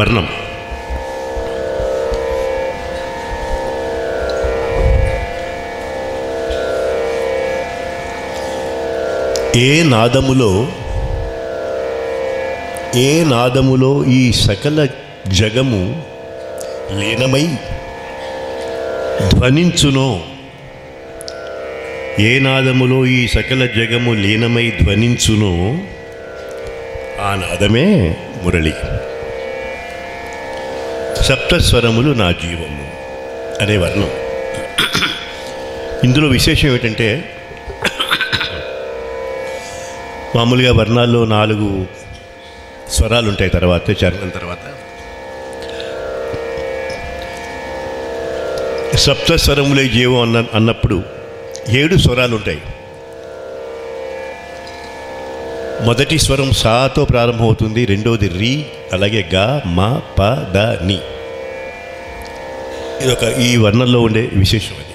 వర్ణం. ఏ నాదములో ఏ నాదములో ఈ సకల జగము లీనమై ధ్వనించునో ఏ నాదములో ఈ సకల జగము లీనమై ధ్వనించునో ఆ నాదమే మురళి. సప్తస్వరములు నా జీవము అనే వర్ణం. ఇందులో విశేషం ఏమిటంటే మామూలుగా వర్ణాల్లో నాలుగు స్వరాలు ఉంటాయి తర్వాత చరణం తర్వాత. సప్తస్వరములే జీవం అన్న అన్నప్పుడు ఏడు స్వరాలు ఉంటాయి మొదటి స్వరం సాతో ప్రారంభమవుతుంది రెండోది రీ అలాగే గా మా ప ద ని. ఇది ఒక ఈ వర్ణంలో ఉండే విశేషం అది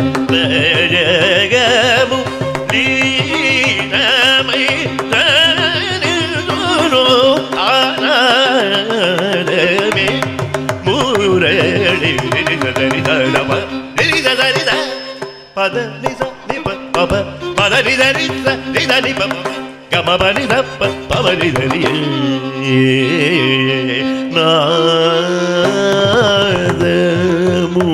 పద నిజ నిప పబ పద నిద నిద నిద నిప గమ బని దప్ప పవ నిద నాదము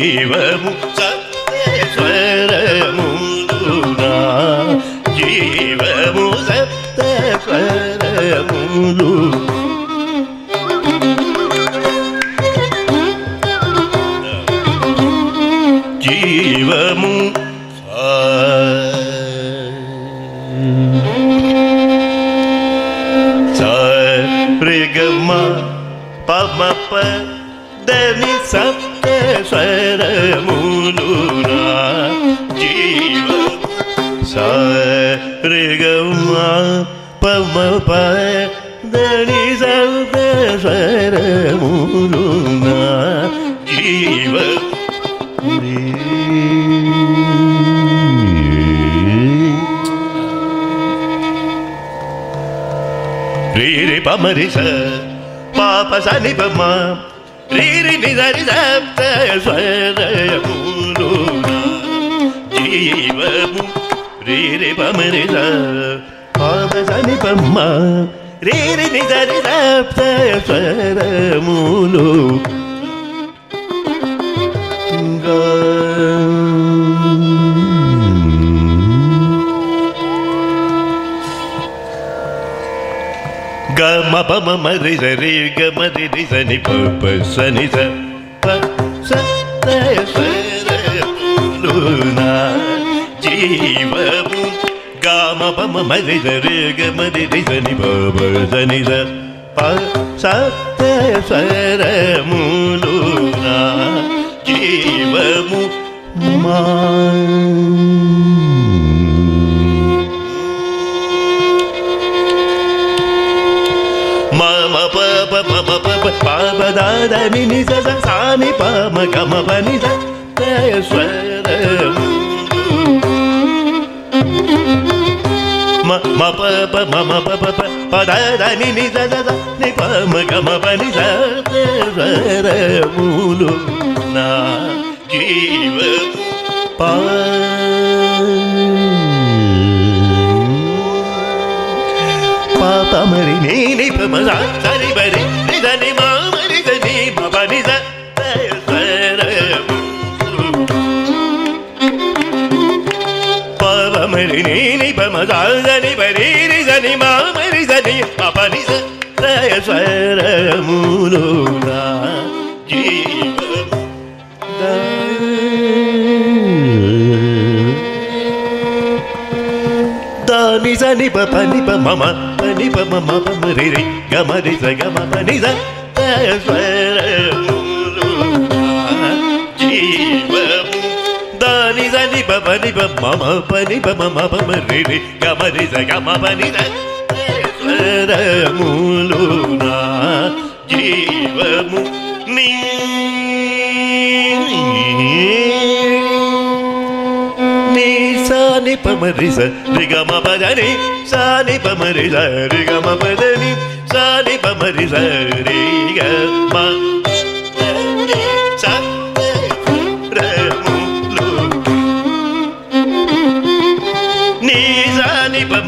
జీవము సరి గమ రి సని ప సని స ప స త స్వరములునా జీవము గమ పమ మరి సరి గమ రి సని ప సని స ప స త స్వరములునా జీవము మా. పదమి నిజ సాని పమ గమ పనిజ స్వరం మ ప ప మ మ ప ప పద దని ని ద ద ని ప మ గ మ ప ని ర మూలు నా జీవ పాప మరి నీ ని ప మ సరి బరి pamazal zani bariri zani saya, zani apani zaya swara muluna Dani zani pa pani pa mama pani pa mama pa mariri gamari zaga mama pani saya, saya పని పని మమ పని మమ రి రి గమరి గమ పని స్వరములు నా జీవము నీ సాని పమరి సరిగమ పదని సాని పమరి సరిగమ పదని సాని పమరి సరిగమ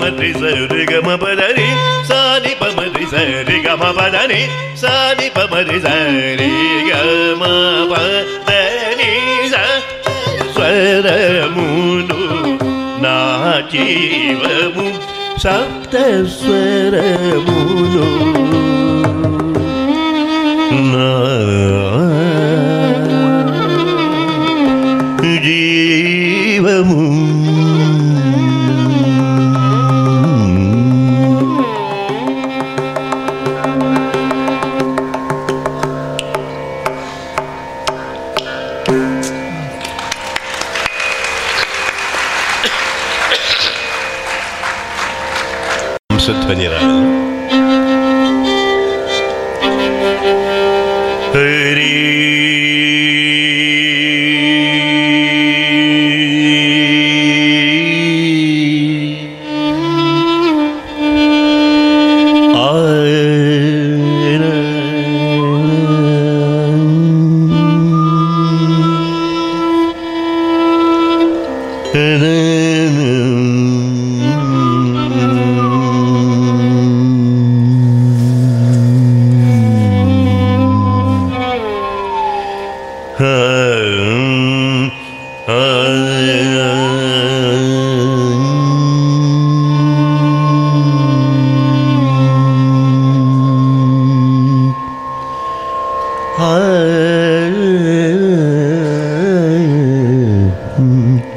పమరి సరి గమ పదని సాని పమరి సరి గమ పదని సాని పమరి సరి గమ పదని స్వరమును నా జీవము సప్త స్వరమును నా జీవము 嗯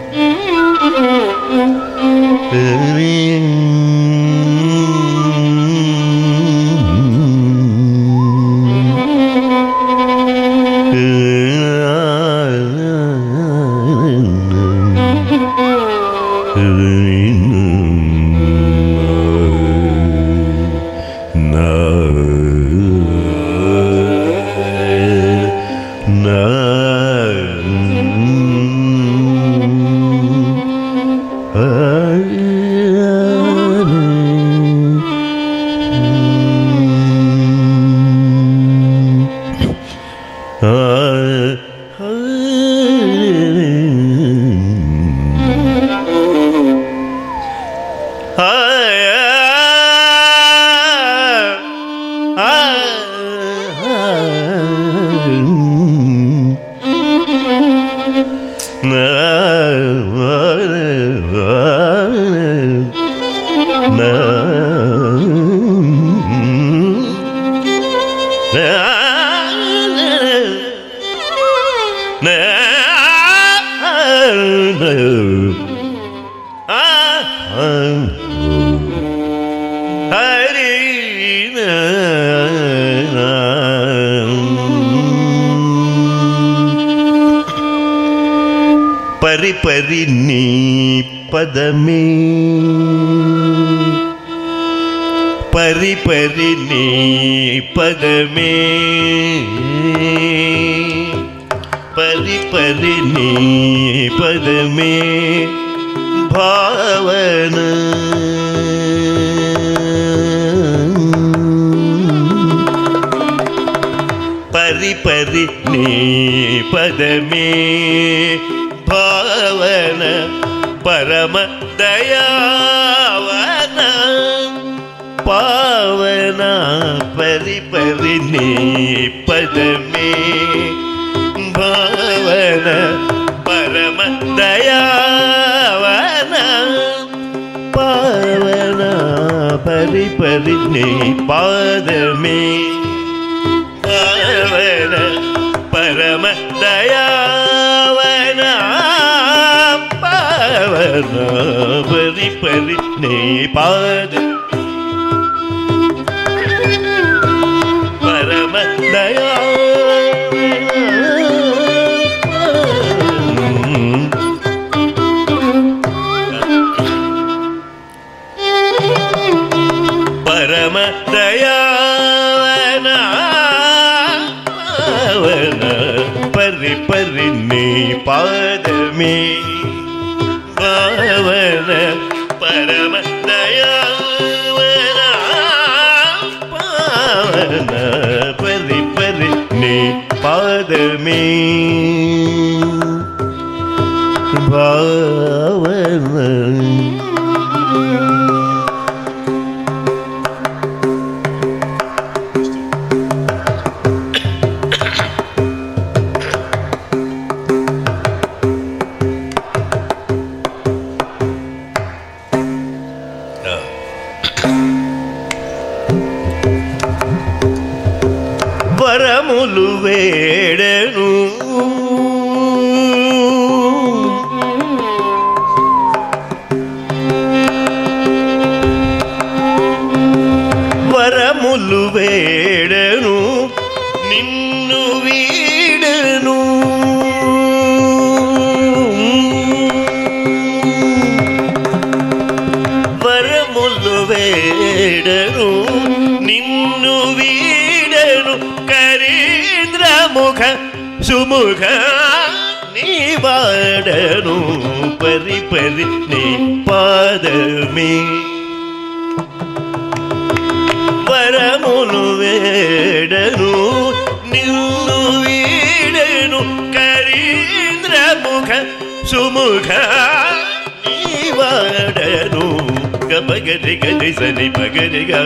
ni bagari ga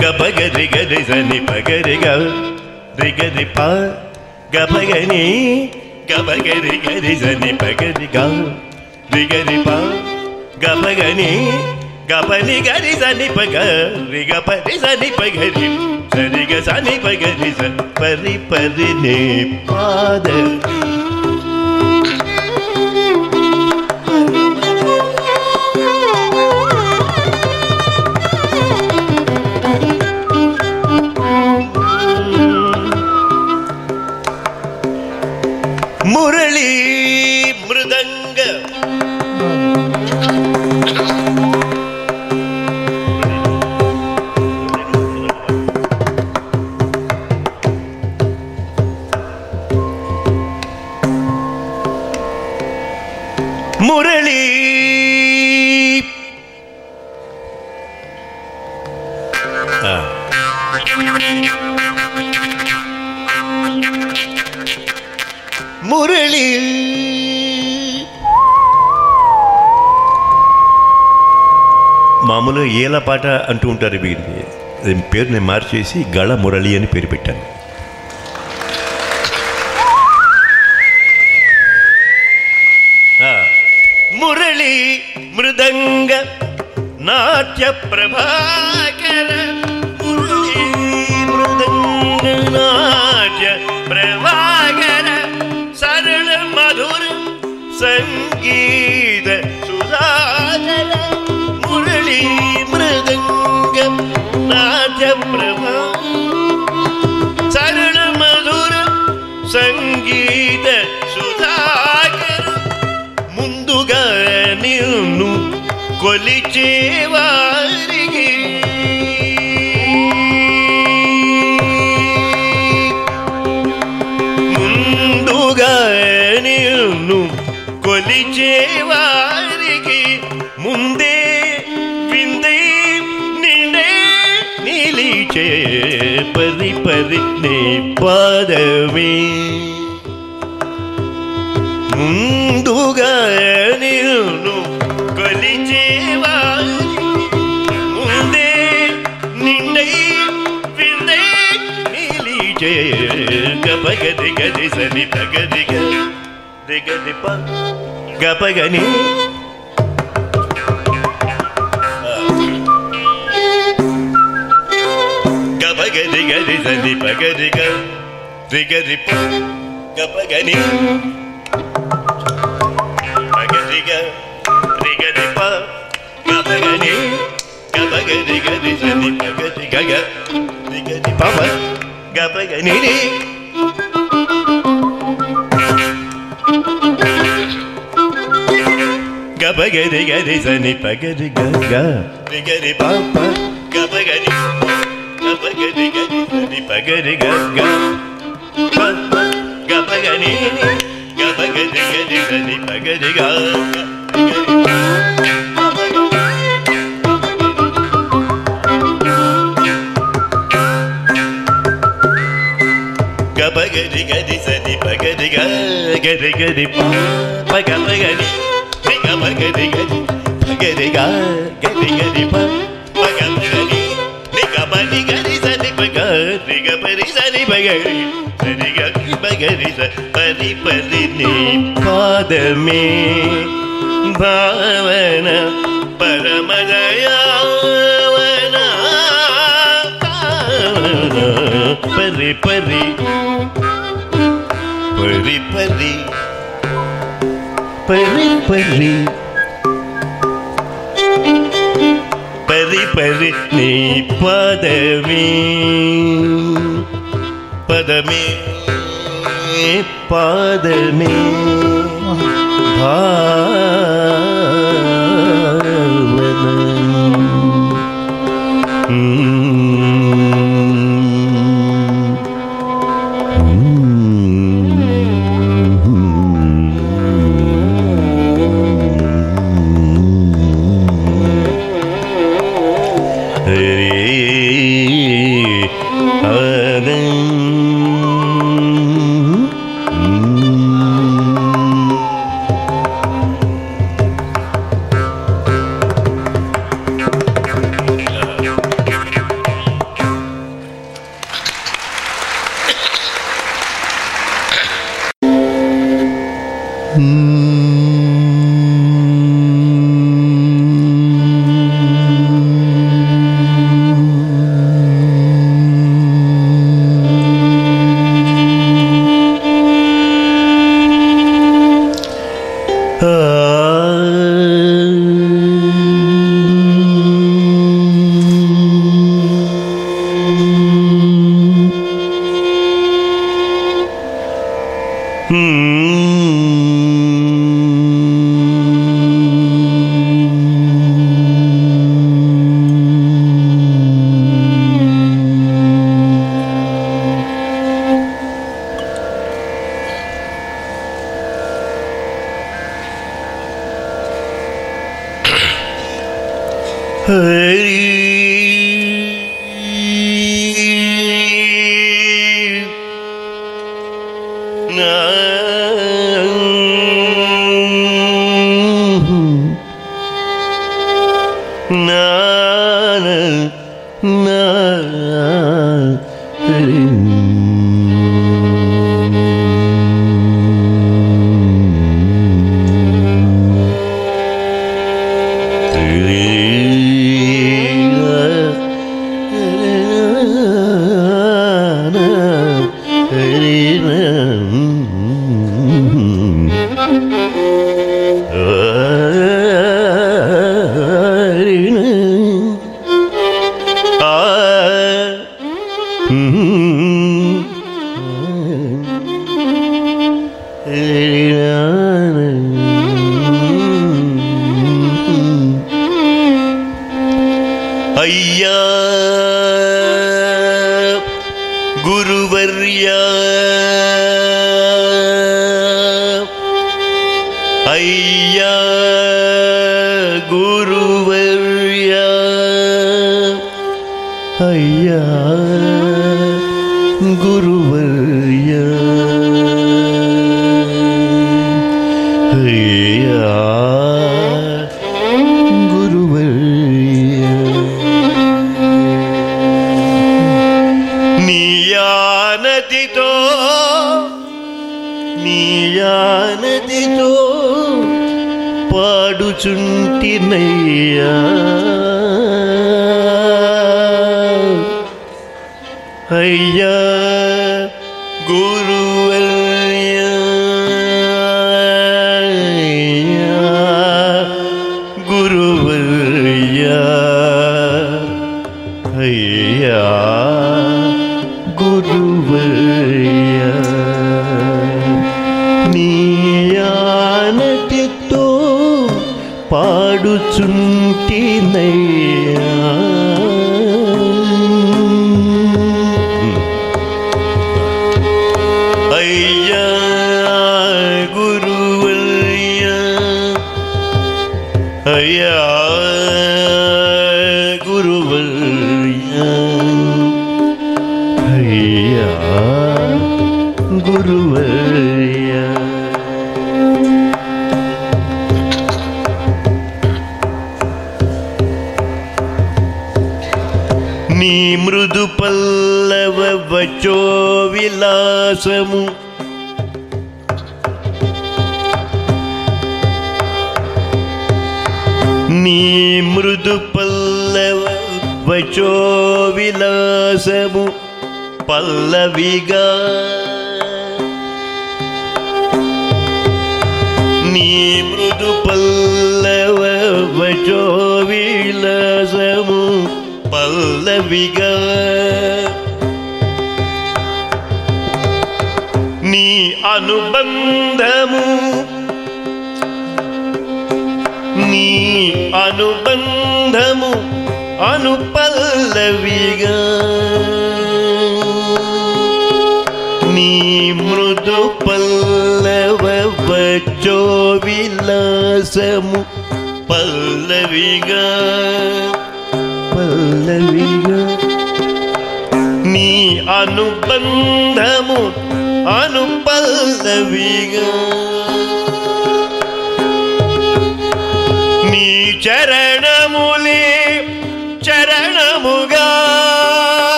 ga bagari ga ri sa ni bagari ga ri ga ri pa ga bagani ga bagari ga ri sa ni bagari ga ri ga ri pa ga bagani ga pa ni ga ri sa ni pa ga ri ga pa ri sa ni pa ga ri sa ni ga sa ni pa ga ri sa pa ri pa ri ni pa da పాట అంటూ ఉంటారు వీరిని దీని పేరు నేను మార్చేసి గళ మురళి అని పేరు పెట్టాను. pagani Gapagadi gadi sandi pagadi ga Rigadi gapagani Pagadi ga Rigadi pa Gapagani Gapagadi gadi sandi pagadi ga Rigadi pa Gapagani Gapagani gadi gadi zani pagadi ga ga. Gadi papa. Ga pagadi gadi gadi ga ga ga. Pagani ga pagadi gadi zani pagadi ga Gadi gadi sani pagadi ga gadi gadi pa pagadi gadi रे ग म ग रे ग பறி பறி. பறி பறி நீ பதவி. பதமே பாதமே. பா Hey.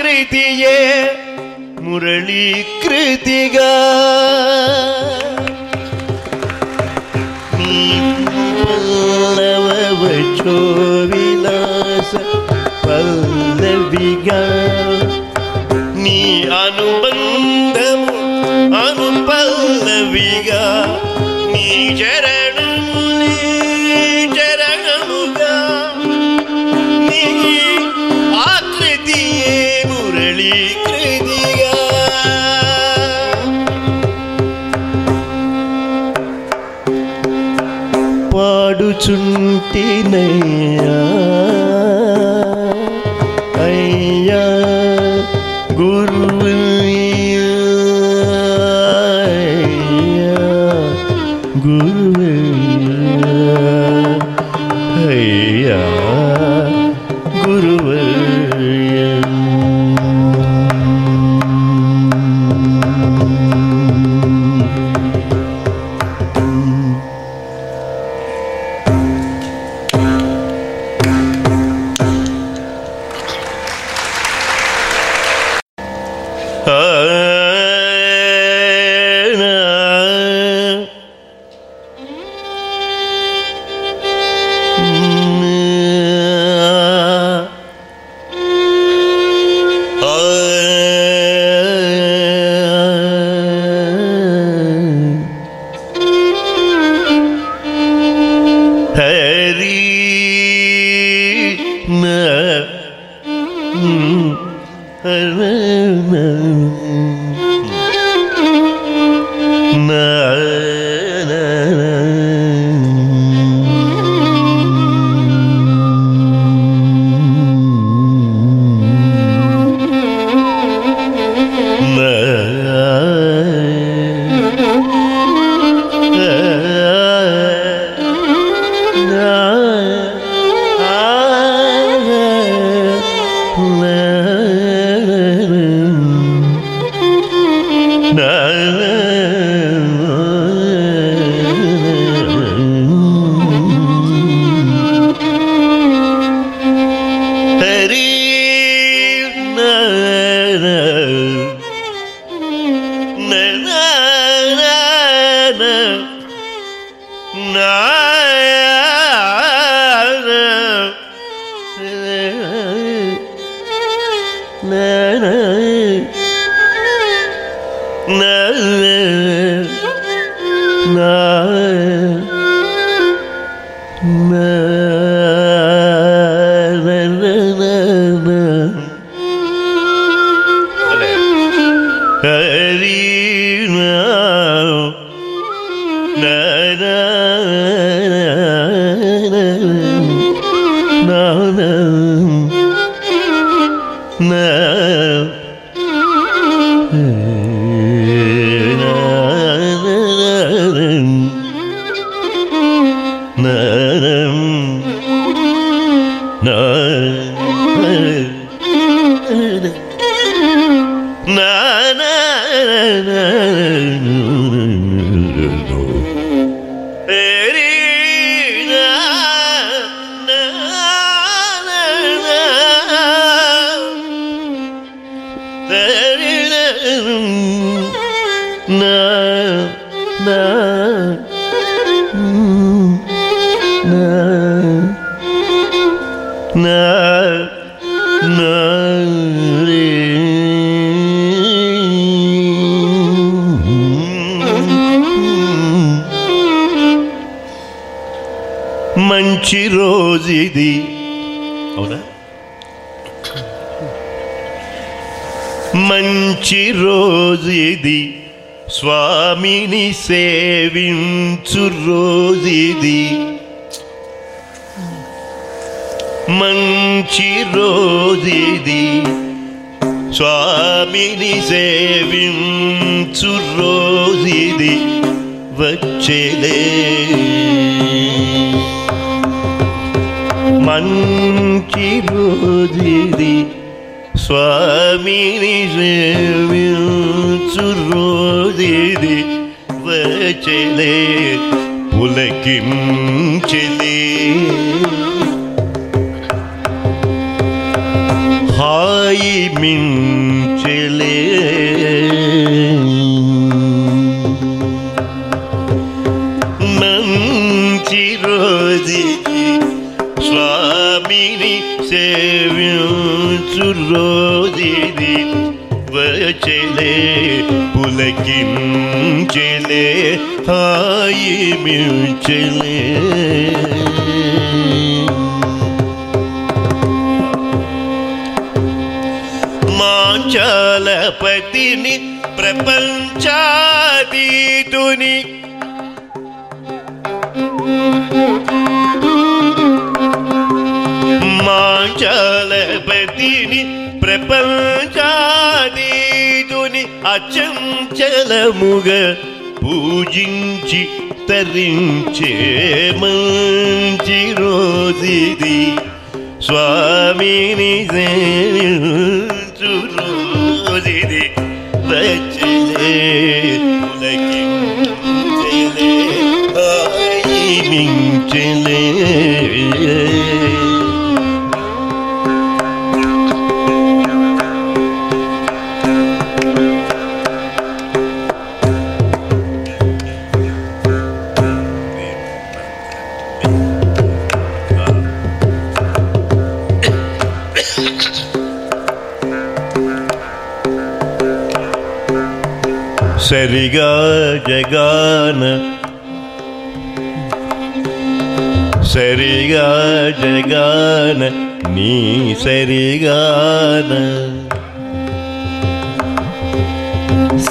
கிருதியே முரளி கிருதிகா. நீ 的美。మంచి రోజు ఇది. అవునా? మంచి రోజు ఇది. స్వామిని సేవించు రోజు మంచి రోజు స్వామిని సేవించు రోజు ఇది వచ్చేలే. మంచి రోజు Swami Nijamiyuturu Didi Vachele Pulakim Chele Hai Min పులకించలే హాయి మించలే. మాంచాలపతిని ప్రపంచాదీతుని మాంచాలపతిని ప్రపంచాది అచంచలముగ పూజించి తరించే మంచి రోజిది. స్వామిని సేవించు రోజుది. సరిగా జగాన సరిగా జగాన నీ సరిగాన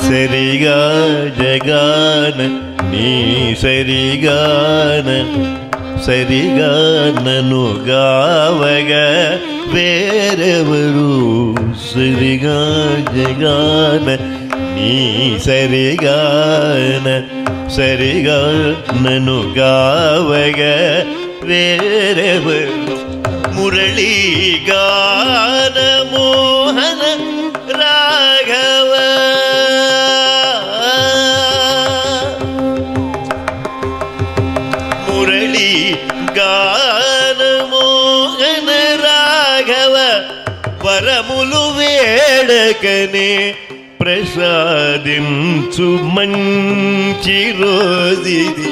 సరిగా జగాన నీ సరిగాన సరిగా నన్ను గావగ వేరెవరు సరిగా జగాన ನೀ ಸರಿಗಾನ ಸರಿಗಾನನು ಗಾವಗ ವೇರವ ಮುರಳಿ ಗಾನ ಮೋಹನ ರಾಘವ ಮುರಳಿ ಗಾನ ಮೋಹನ ರಾಘವ ಪರಮುಲು ವೇಡಕನೇ ప్రసాదించు మంచి రోజుది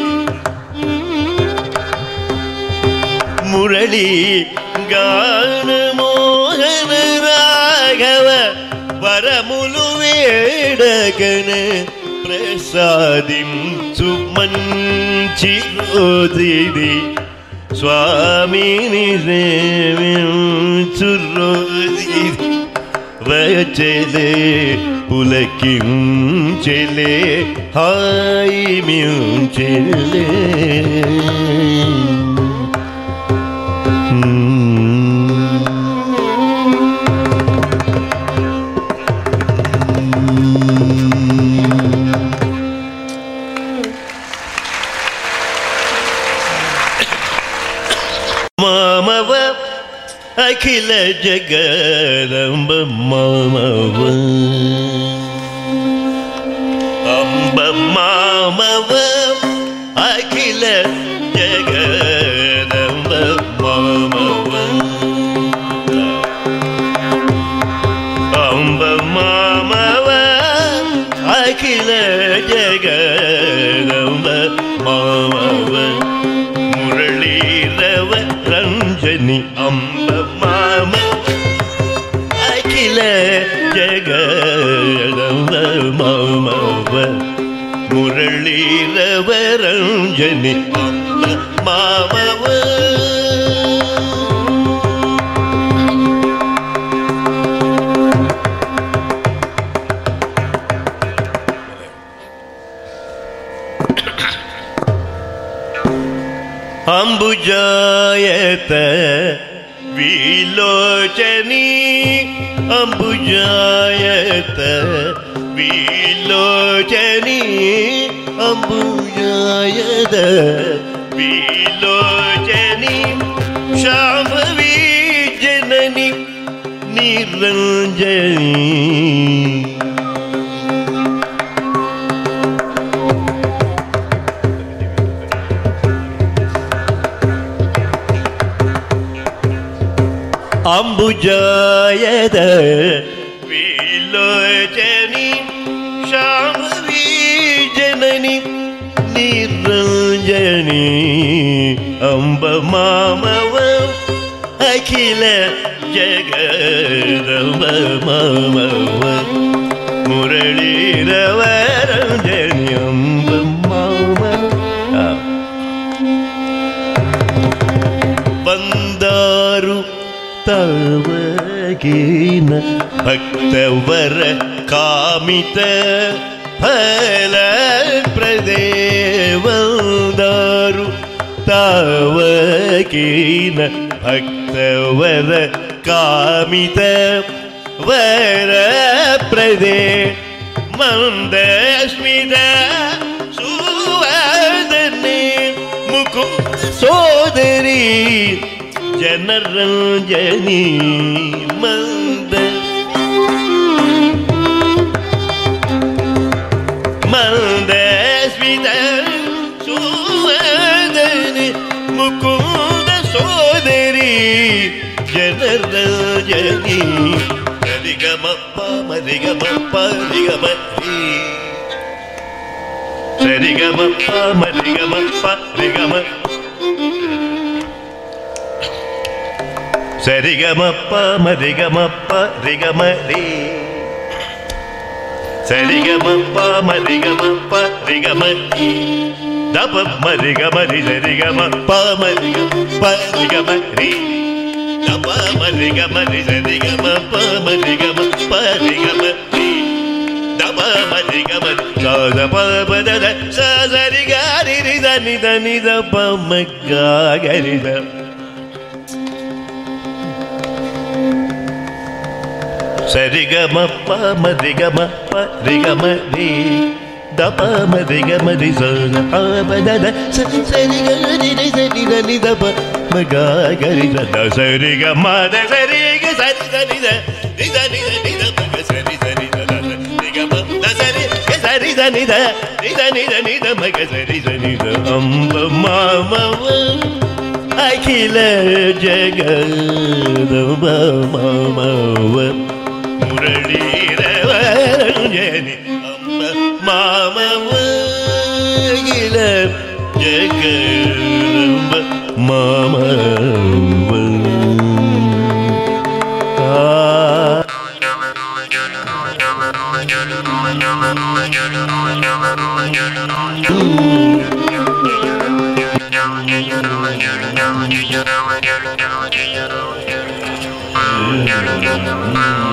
మురళి గాన మోహన రాఘవ వరములు వేడగన ప్రసాదించు మంచి రోజుది స్వామిని సేవించు రోజుది వచ్చలే పులకించెలే హాయి మ్యూచెలే ஜகதம்பம்மாவ அம்பம்மாவ அஞ்சனி கொண்ட மாமவு அம்புஜாயத்த விலோச்சனி அம்புஜாயத்த விலோச்சனி de bilo cenim şahvi cenani niranjani Ambuca'ya da ತವಗೇನ ಭಕ್ತವರ ಕಾಮಿತ ಫಲ ಪ್ರದೇವಂದಾರು ತಾವಗೇನ ಭಕ್ತವರ காமித வர பிரதே மந்தஸ்மித சுவதனே முகுந்த சோதரி ஜனரஞ்சனி மந்த மந்த ರಿ ಸರಿಗಮಪ್ಪ ಮರಿಗಮಪ್ಪ ರಿಗಮರಿ ಸರಿಗಮಪ್ಪ ಮರಿಗಮಪ್ಪ ರಿಗಮ ಸರಿಗಮಪ್ಪ ಮರಿಗಮಪ್ಪ ರಿಗಮರಿ ಸರಿಗಮಪ್ಪ ಮರಿಗಮಪ್ಪ ರಿಗಮರಿ ದಪ ಮರಿಗಮರಿ ಸರಿಗಮಪ್ಪ ಮರಿಗಮಪ್ಪ ರಿಗಮರಿ సరిగమప్ప మరిగమప్ప రిగమరి దప మరిగమరి సరిగమప్ప మరిగమప్ప రిగమరి దప మరిగమరి సరిగమప్ప మరిగమప్ప రిగమరి దప మరిగమరి సాద పద సరి గారి దని దని தப மதிக மதி சன ஆபதன சரி சரி கரி சரி நலி தப மகா கரி சத சரி க மத சரி க சரி சரி சரி சரி சரி தப சரி சரி சரி சரி த சரி சரி த மக சரி சரி த அம்ப மாமவ அகில ஜகத மாமவ முரளீர வரஞ்சனி mamamvile yekelumb mamamv Mm-hmm.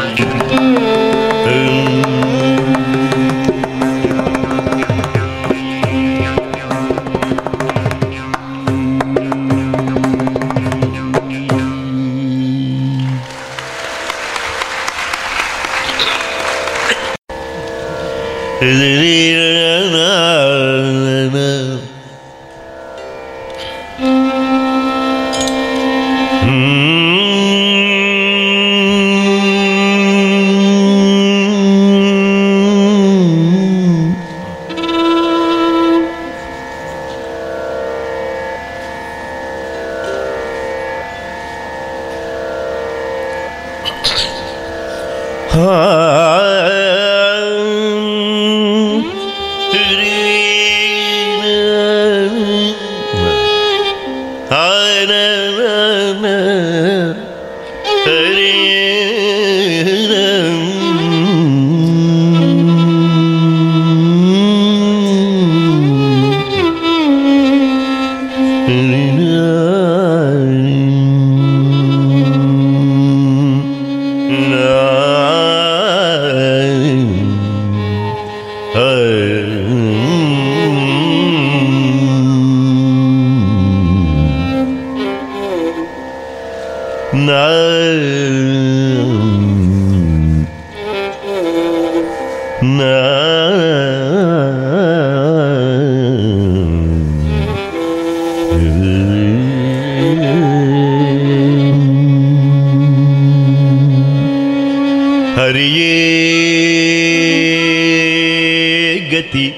గతి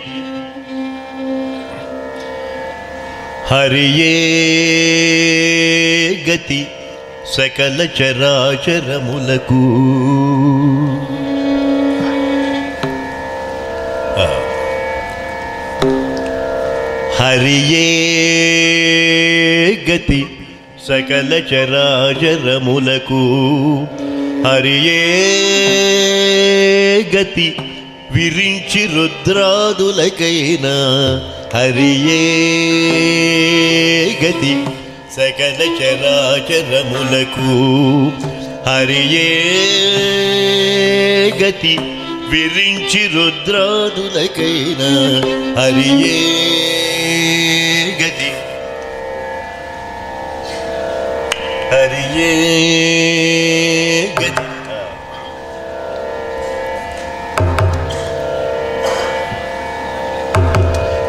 హరియే గతి సకల చరాచరములకు. హరియే గతి సకల చరాచరములకు. హరియే గతి విరించి రుద్రాదులకైనా హరియే గతి సకల చరాచరములకు హరియే గతి విరించి రుద్రాదులకైనా హరియే గతి హరియే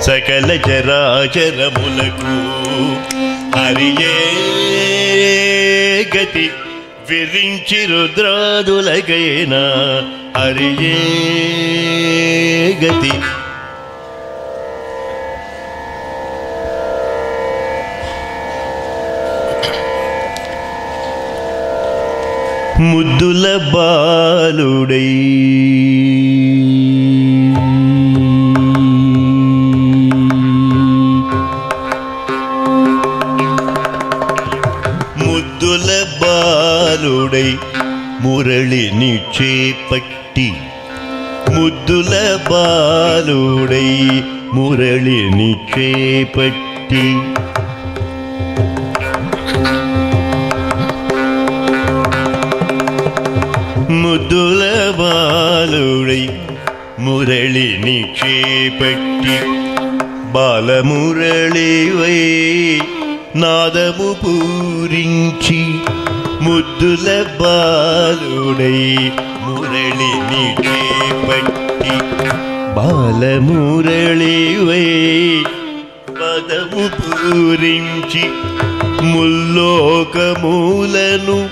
సకల చరాచరములకు హరియే గతి విరించి రుద్రాదులకైనా హరియే గతి. ముద్దుల బాలుడై బాలుడై మురళిని చేపట్టి ముద్దుల బాలుడై మురళిని చేపట్టి ముద్దుల బాలుడై మురళిని చేపట్టి బాలమురళివై నాదము పూరించి ముద్దుల బాలుడై మురళి మురళిని చేపట్టి బాలమురళివై పదము పూరించి ముల్లోకమూలను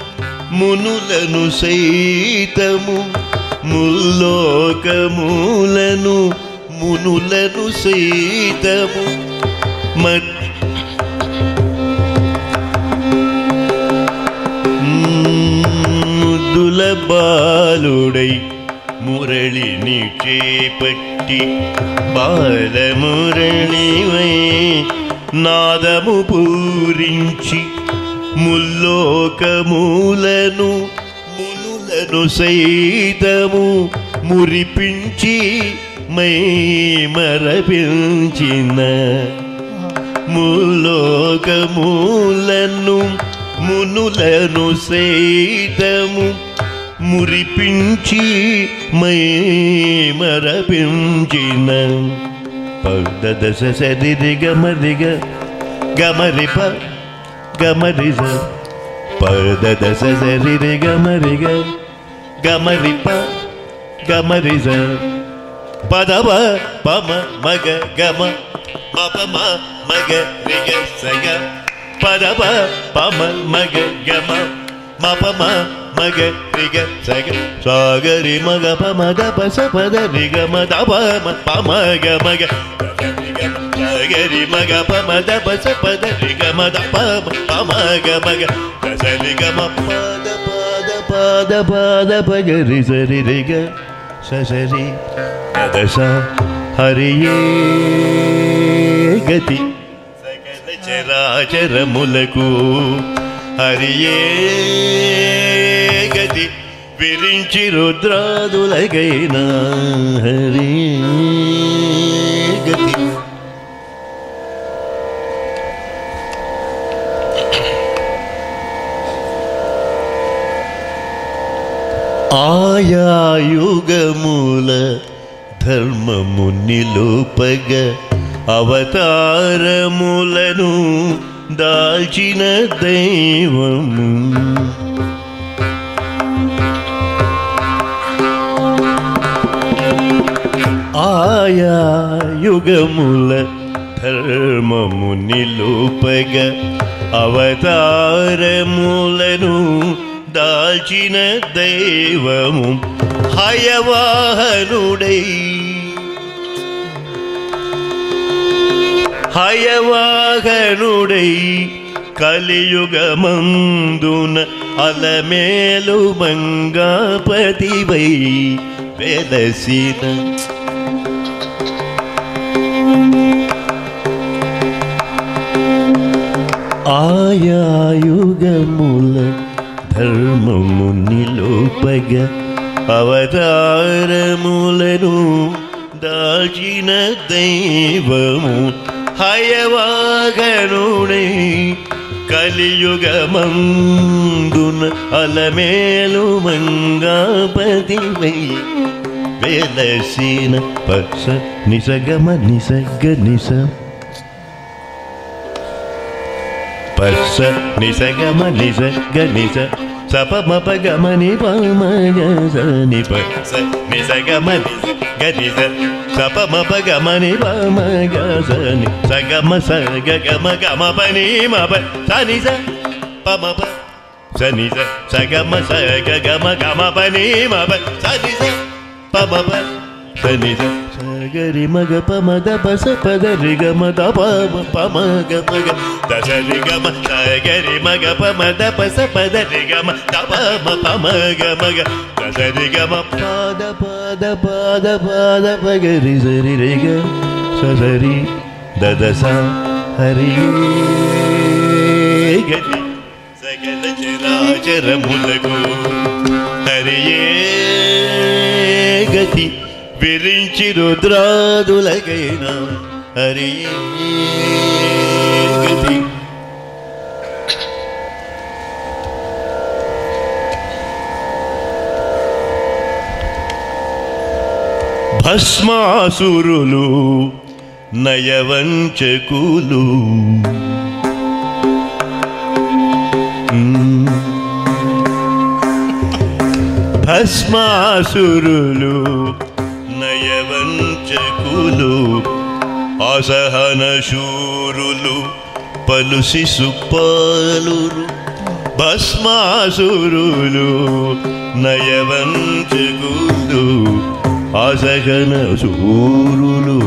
మునులను సైతము. ముల్లోకమూలను మునులను సైతము. మట్ ముద్దుల బాలుడై మురళిని చేపట్టి బాలమురళివై నాదము పూరించి ముల్లోకమూలను మునులను సైతము మురిపించి మై మరపించిన ముల్లోకమూలను మునులను సైతము మురిపించి మై మరపించిన పౌదశ సరిది గమరిగ గమరిప గమరిజ. పౌదశ సరిది గమరిగ గమరి గమరిప గమరిజ. పదవ పమ మగ గమ పమ మగ రిగ సగ. பதப பம மக கம மபம மக ரிக சக சாகரி மக பம தப சபத ரிக ம தப ம பம க மக சாகரி மக பம தப சபத ரிக ம தப ம பம க மக ரசலி க ம பத பத பத பத பக ரி சரி ரிக சசரி ததச ஹரியே गति చరాచరములకు హరియే గతి విరించి రుద్రాదులగైనా హరి గతి. ఆయా యుగముల ధర్మము నిలుపగ అవతారములను దాల్చిన దైవము. ఆయా యుగముల ధర్మము నిలుపగ అవతారములను దాల్చిన దైవము. హయవాహనుడై ഹയവാഹനുടൈ കലിയുഗമന്തുന അലമേലു മംഗാപതിവൈ വെലസിന ആയായുഗമുല ധർമ്മമുന്നിലോപക അവതാരമുലനു ദാക്ഷിണ ദൈവമു దైవము హయవాగనుడై కలియుగమందున అలమేలు మంగాపతివై వెలసిన పక్ష నిసగమ నిసగ నిస. పక్ష నిసగమ నిస. గనిస సప మప గమని పమ గని పస్స నిసగమ నిస గనిస సప గమని పమ గని సగమ సగ గమ గమ పని మప సని స పమప సని స సగమ సగ గమ గమ పని మప సని స పమప సని స సగరి మగ పమ ద పస పద రి గమ ద పమ పమ గ మగ దశ రి గమ సగరి మగ పమ ద పస పద రి గమ ద పమ పమ గ మగ దశ రి గమ పద పద పద పద పగ రి సరి రి గ సరి ద దశ హరి గరి సకల చరాచరములకు హరియే గతి పిరించి రుద్రాదులకైన హరి. భస్మాసురులు నయవంచకులు. భస్మాసురులు వంచకులు అసహన శూరులు పలు శిశుపాలురు భస్మాసురులు నయవంచకులు అసహన శూరులు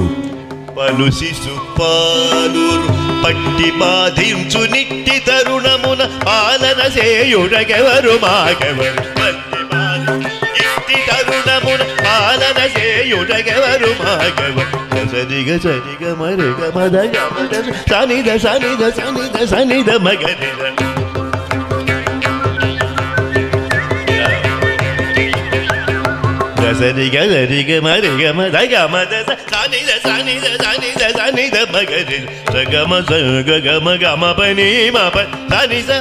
పలు శిశుపాలురు పట్టి బాధించు నిట్టి తరుణమున పాలన చేయుడగెవరు మాగెవరు పట్టి బాధించు నిట్టి తరుణమున ಲಾಲನ ಶೇಯುಟಗವರು ಭಾಗವ ಸನಿಗ ಸನಿಗ ಮರಗ ಮದ ಸನಿದ ಸನಿದ ಸನಿದ ಸನಿದ ಮಗನಿದ ಸನಿಗ ಸನಿಗ ಮರಿಗ ಮದ ಗಮ ಸನಿದ ಸನಿದ ಸನಿದ ಸನಿದ ಮಗನಿದ ಸಗಮ ಸಗ ಗಮ ಗಮ ಪನಿ ಮಪ ಸನಿ ಸ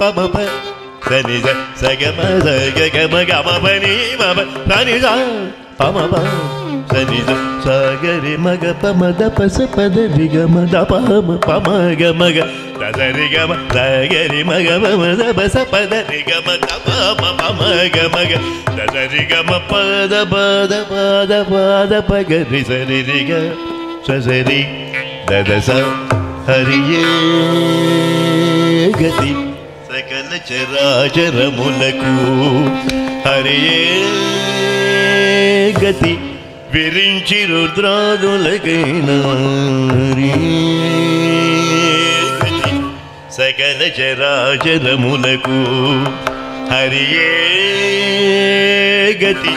ಪಮ ಪ ప సనిద సగమ సగ గమ గమ పని మప సనిద పమ ప సనిద సగరి మగ పమ ద పస పద రి గమ ద పమ పమ గ మగ దరి గమ సగరి మగ పమ ద పస పద రి గమ ద పమ పమ గ మగ దరి గమ పద పద పద పద పగ రి సరి రి గ సరి దద స హరియే గతి సకల చరాచరములకు హరియే గతి విరించి రుద్రాదులకైనా సకల చరాచరములకు హరియే గతి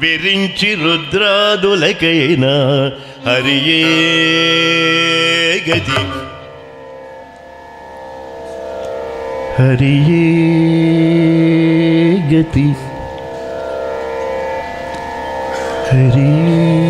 విరించి రుద్రాదులకైనా హరియే గతి हरिए गति। हरी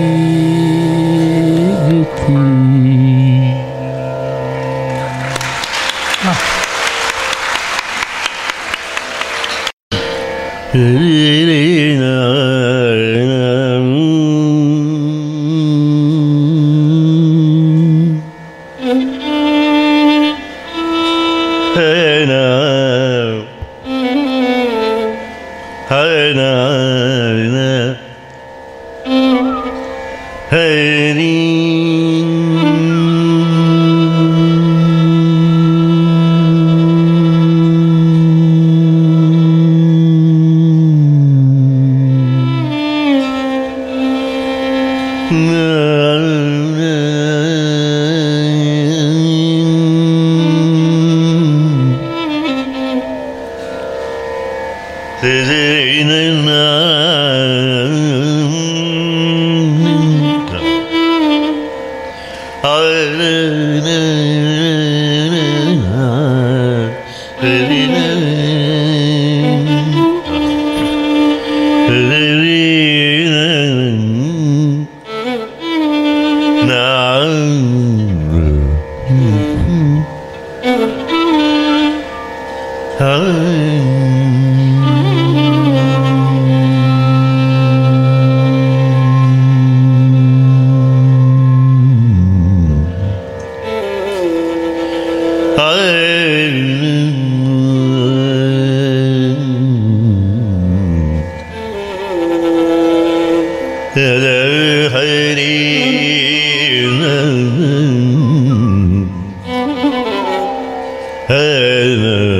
Hey,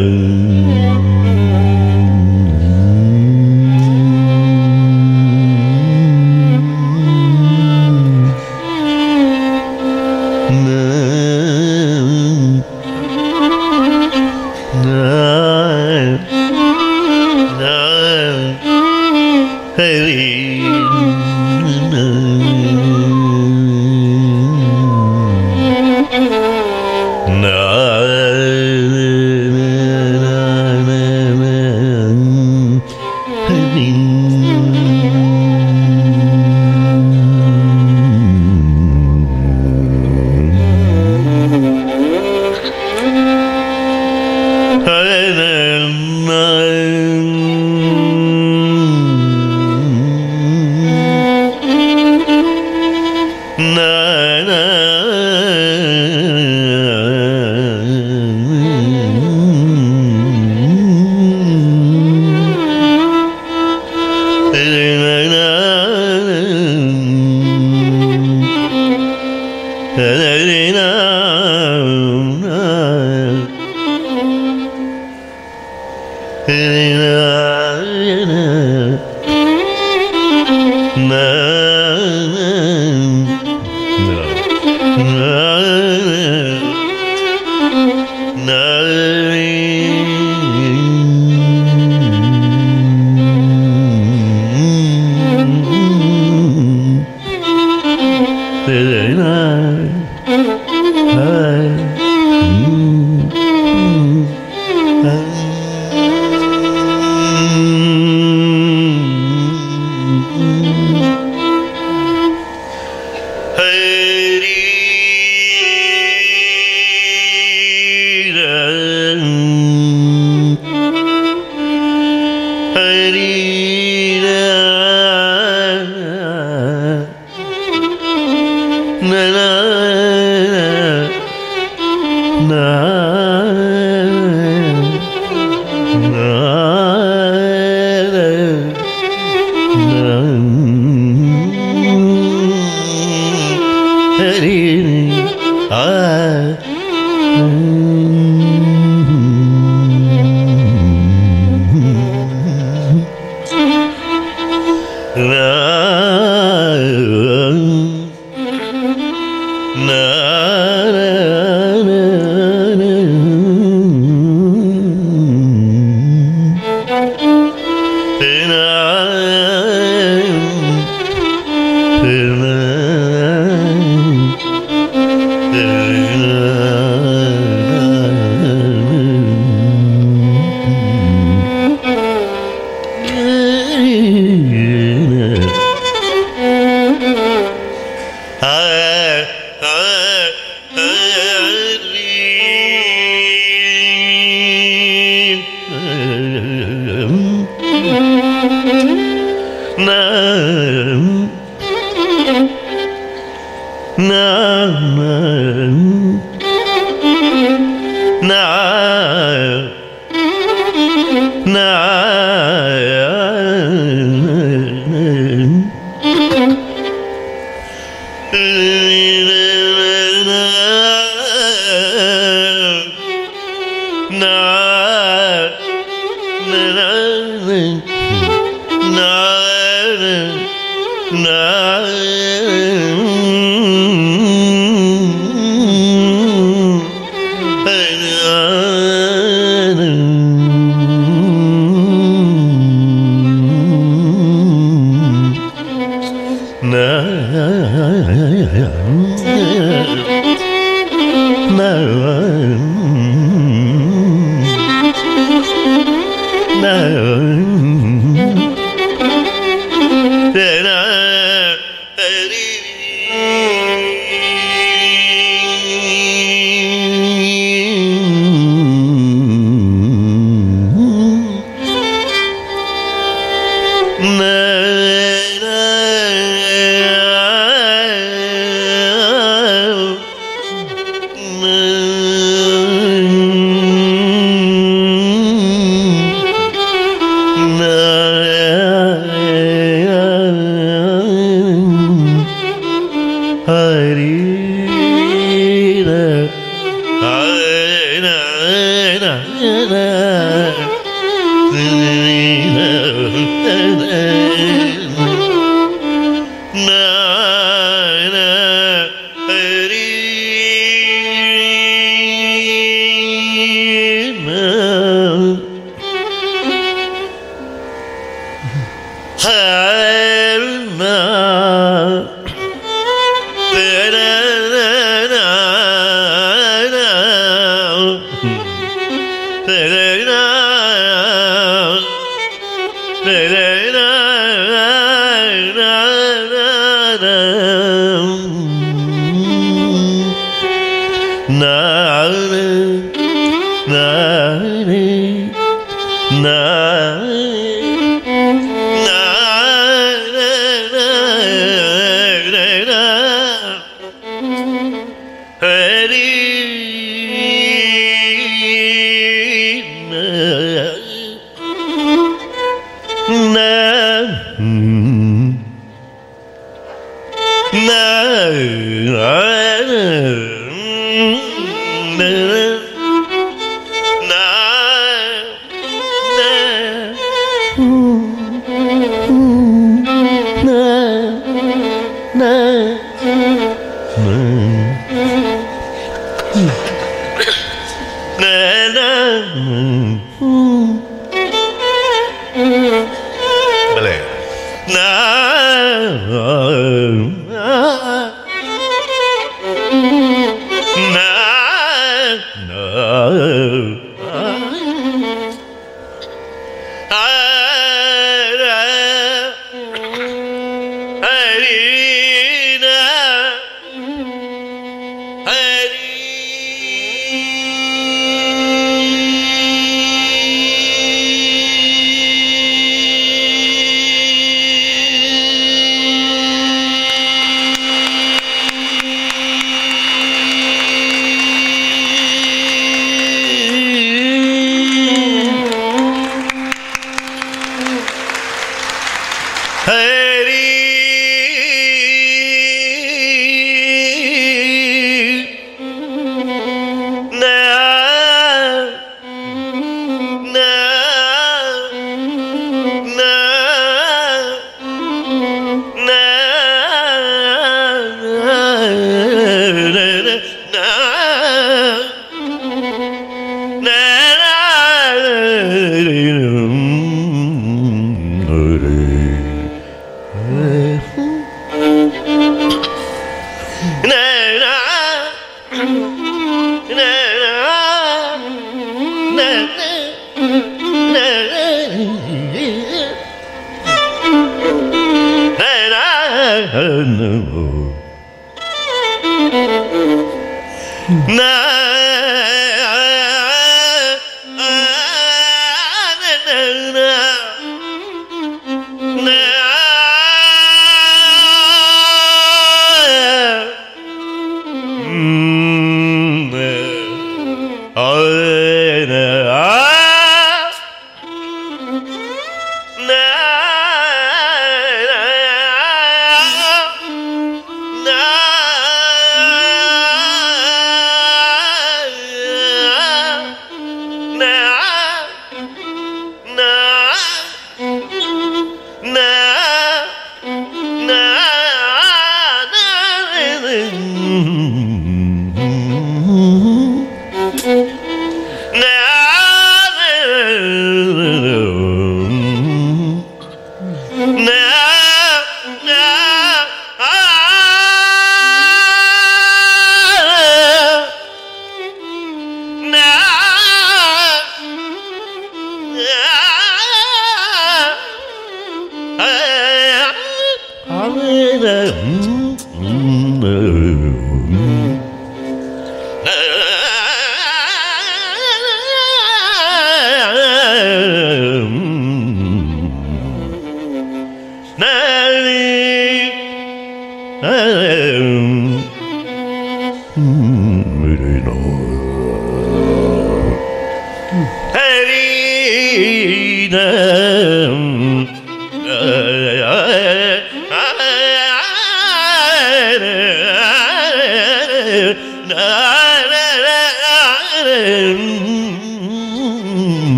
Hari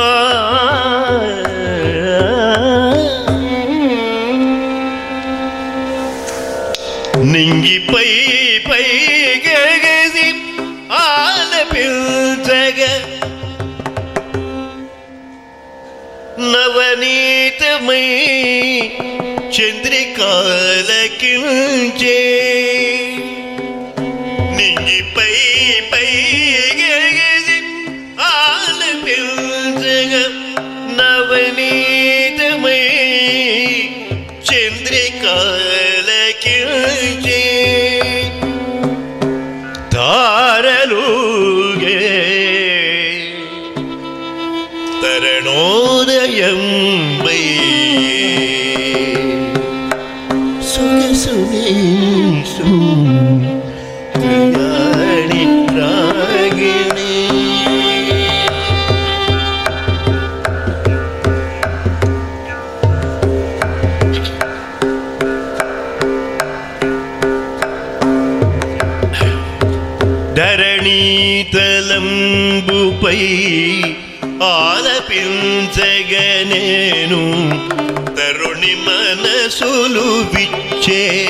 Oh. Yeah.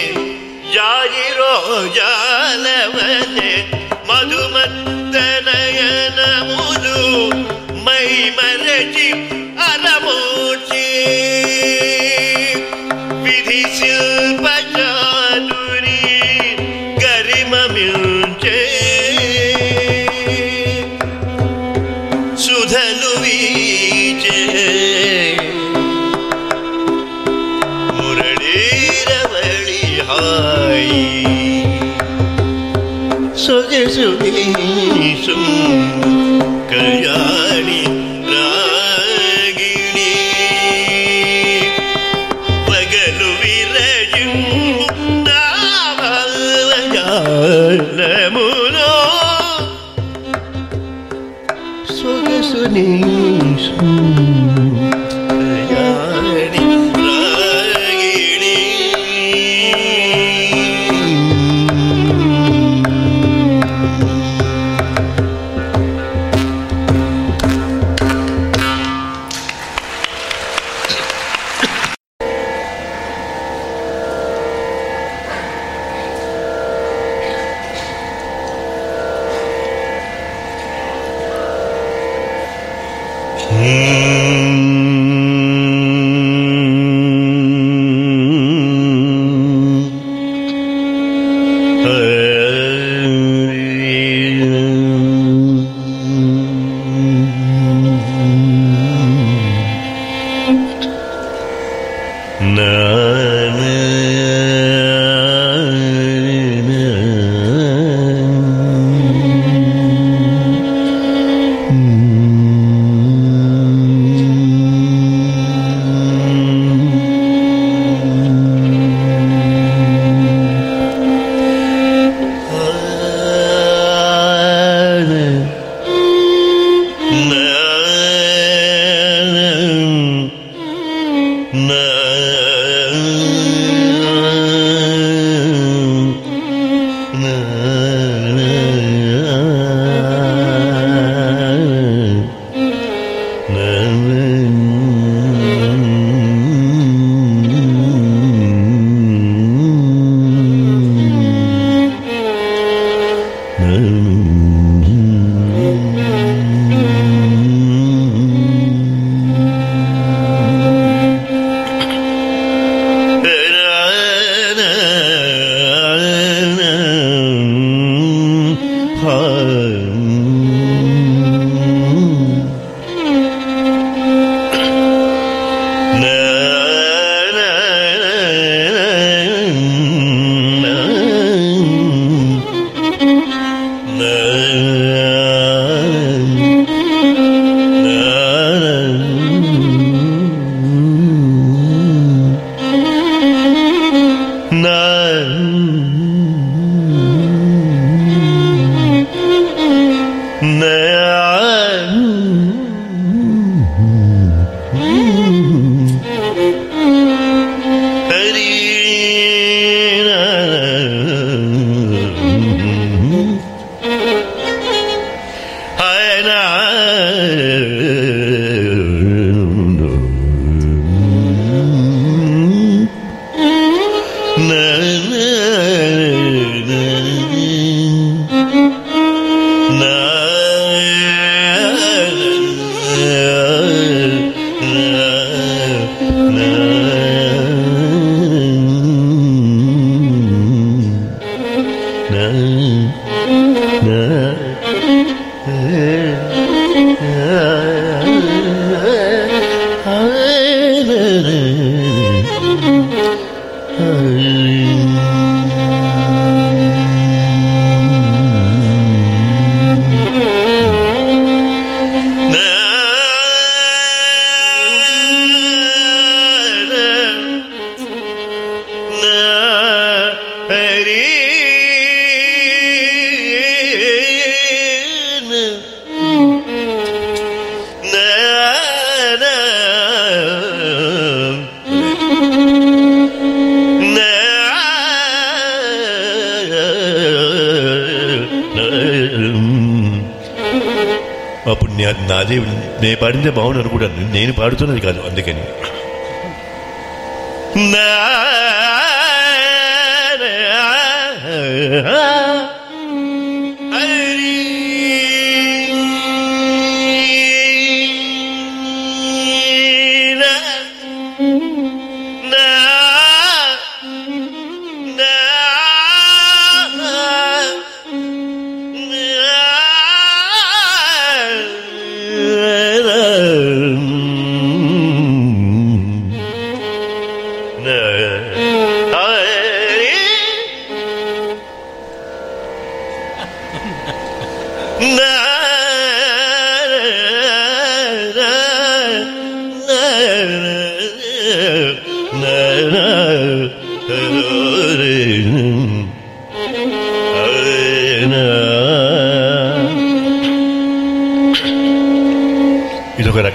పాడిందే బాగుంది అనుకుంటాను నేను పాడుతున్నది కాదు అందుకని.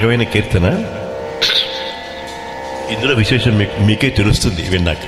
రకమైన కీర్తన? ఇందులో విశేషం మీకే తెలుస్తుంది విన్నాక.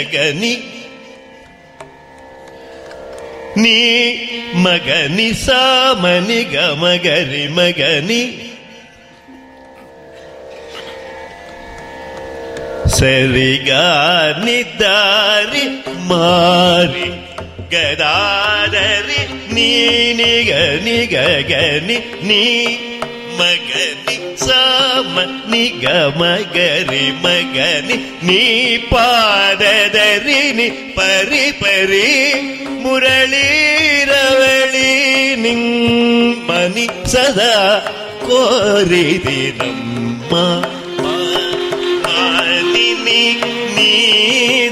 నిగ నీ మగని సామని గమగరి మగని. సరిగా నిదారి మారి గదాదరి నీ నిగని గగని నీ మగని சாம நிக மகரி மகனி நீ பாததரினி பரி பரி முரளீரவளி நிம்மணி சதா கோரி தினம்மா நீ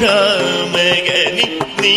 ராமகனி நீ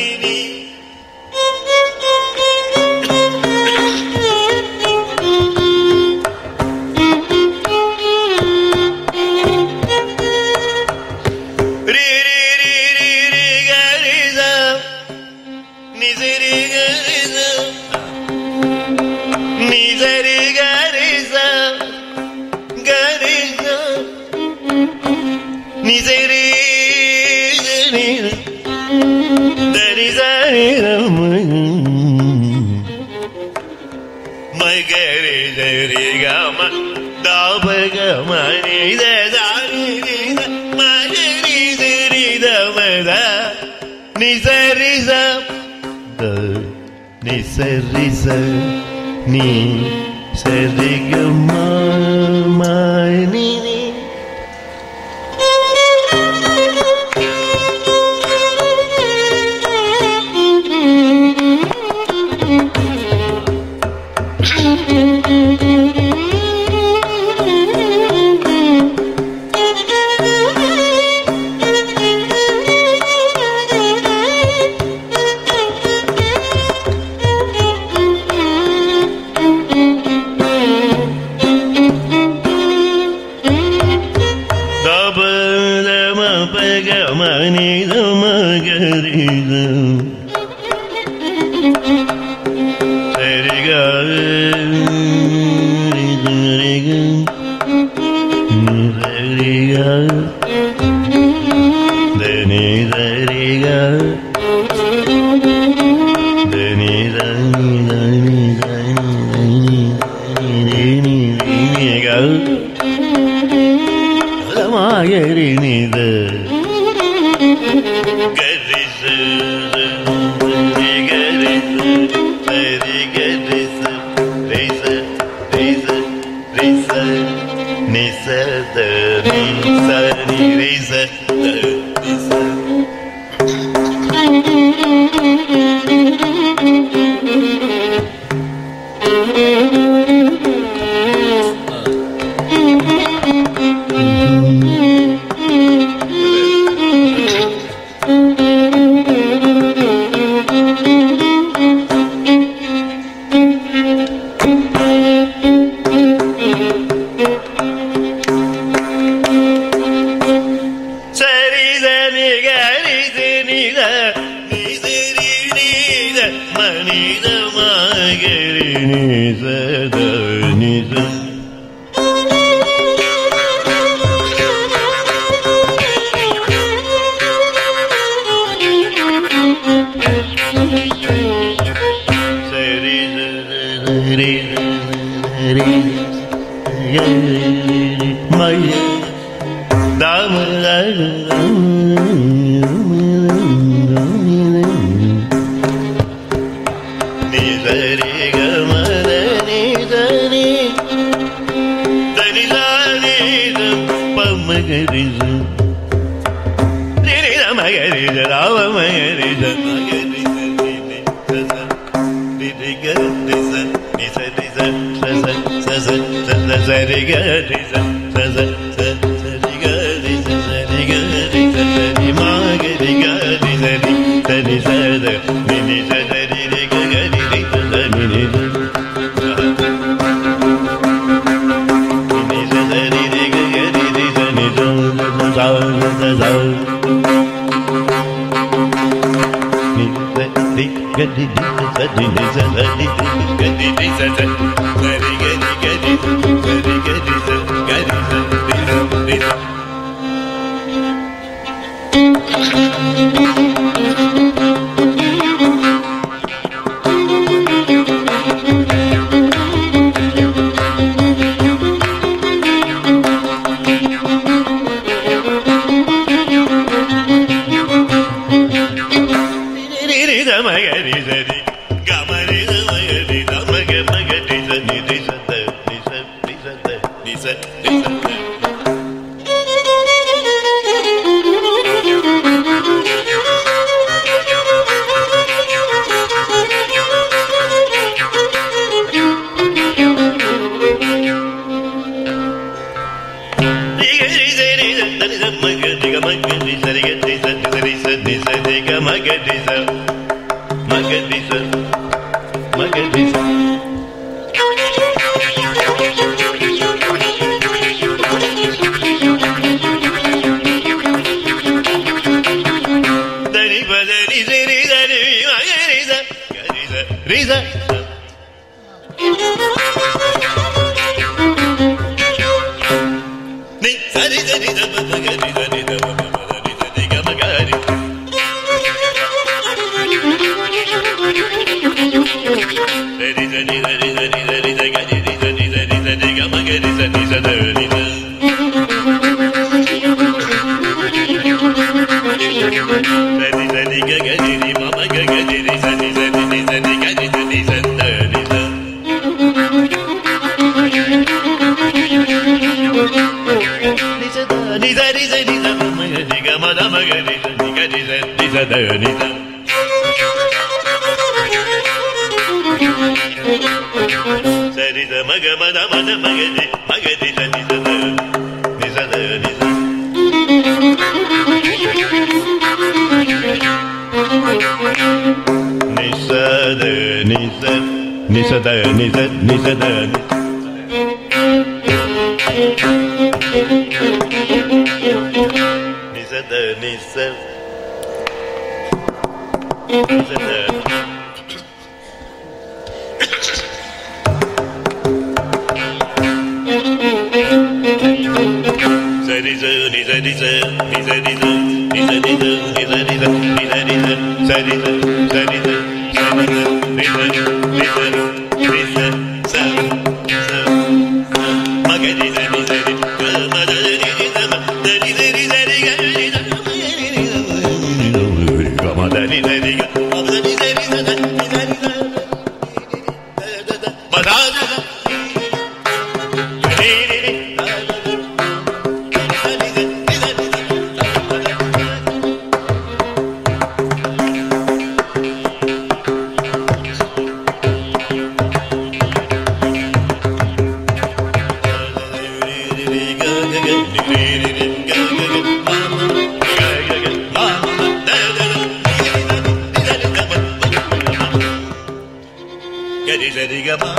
గరి సరిగమా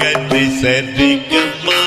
గరి సరిగమా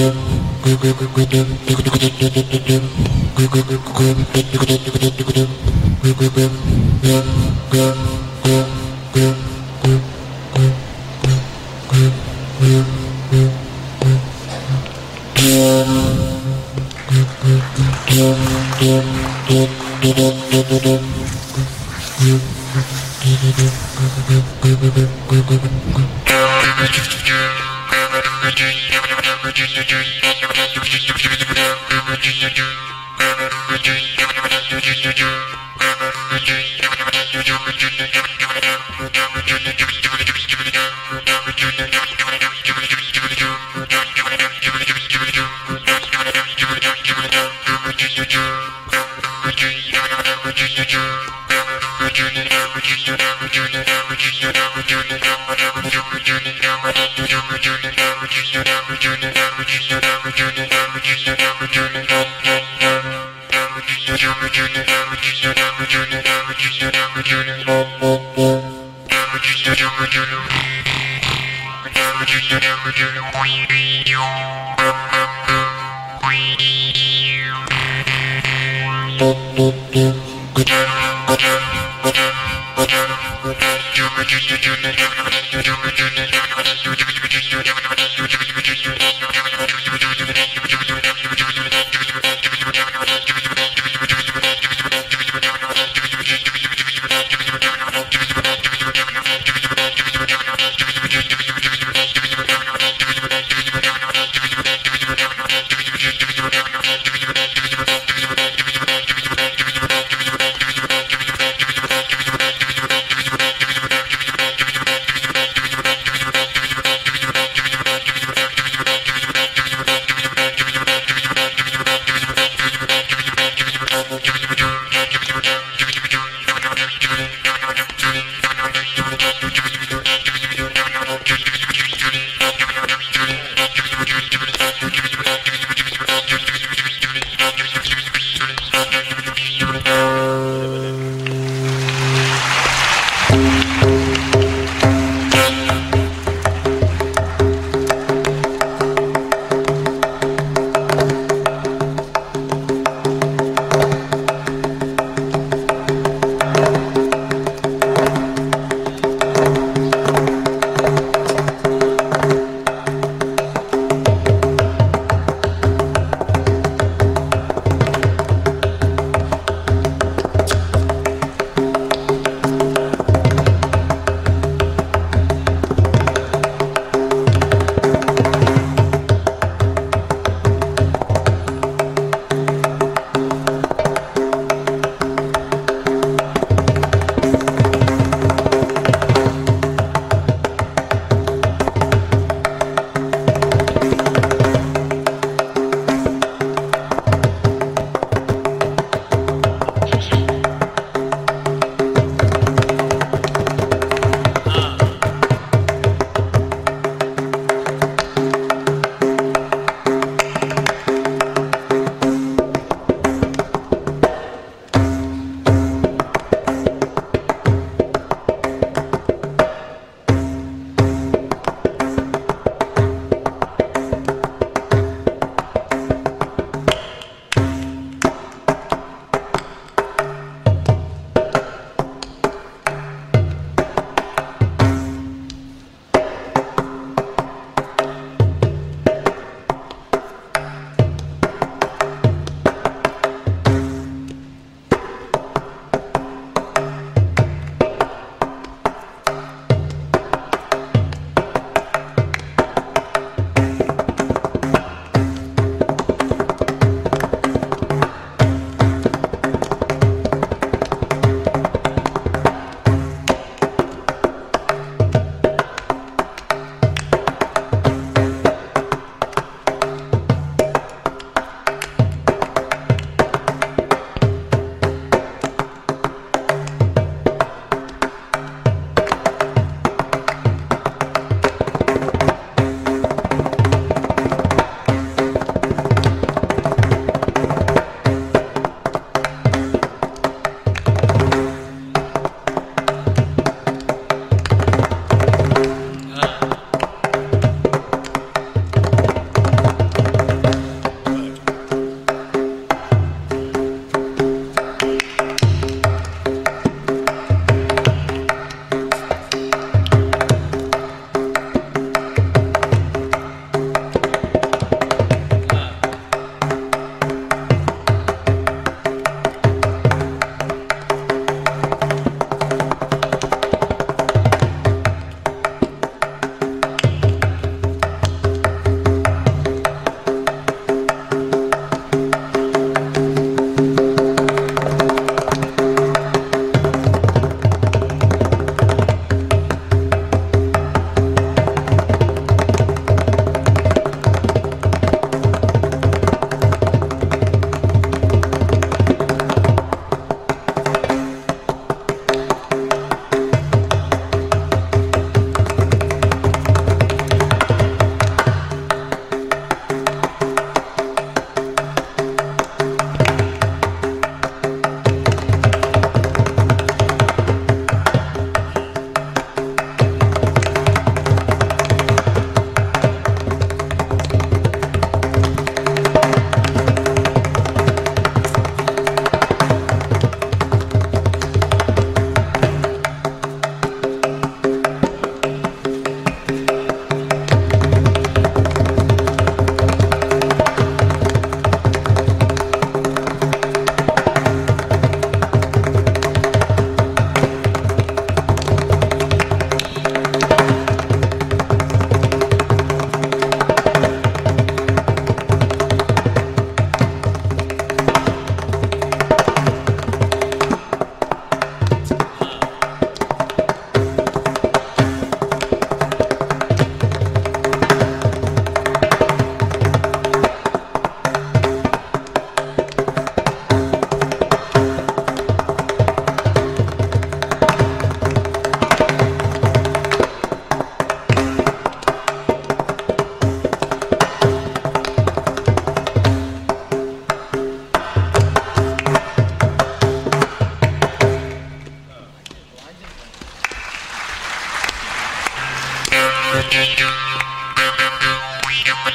Yeah.